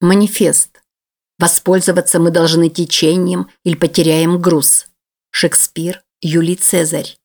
Манифест. Воспользоваться мы должны течением или потеряем груз. Шекспир, Юлий Цезарь.